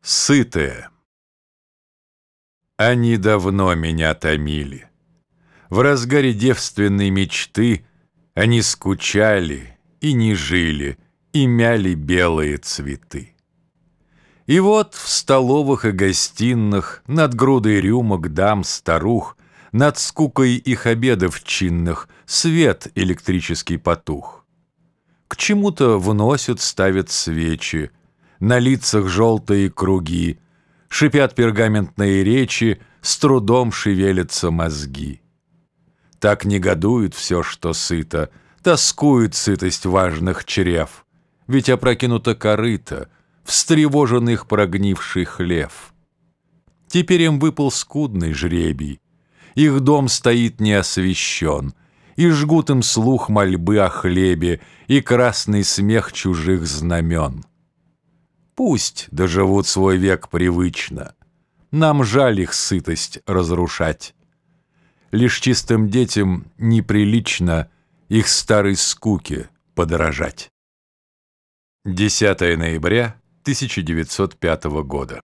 Сытые. Они давно меня томили. В разгаре девственной мечты Они скучали и не жили, И мяли белые цветы. И вот в столовых и гостиных Над грудой рюмок дам старух, Над скукой их обедов чинных Свет электрический потух. К чему-то вносят, ставят свечи, на лицах желтые круги, Шипят пергаментные речи, С трудом шевелятся мозги. Так негодует все, что сыто, Тоскует сытость важных чрев, Ведь опрокинуто корыто, Встревожен их прогнивший хлев. Теперь им выпал скудный жребий, Их дом стоит неосвещен, И жгут им слух мольбы о хлебе И красный смех чужих знамен. Пусть доживут свой век привычно. Нам жаль их сытость разрушать. Лишь чистым детям неприлично Их старой скуке подорожать. 10 ноября 1905 года.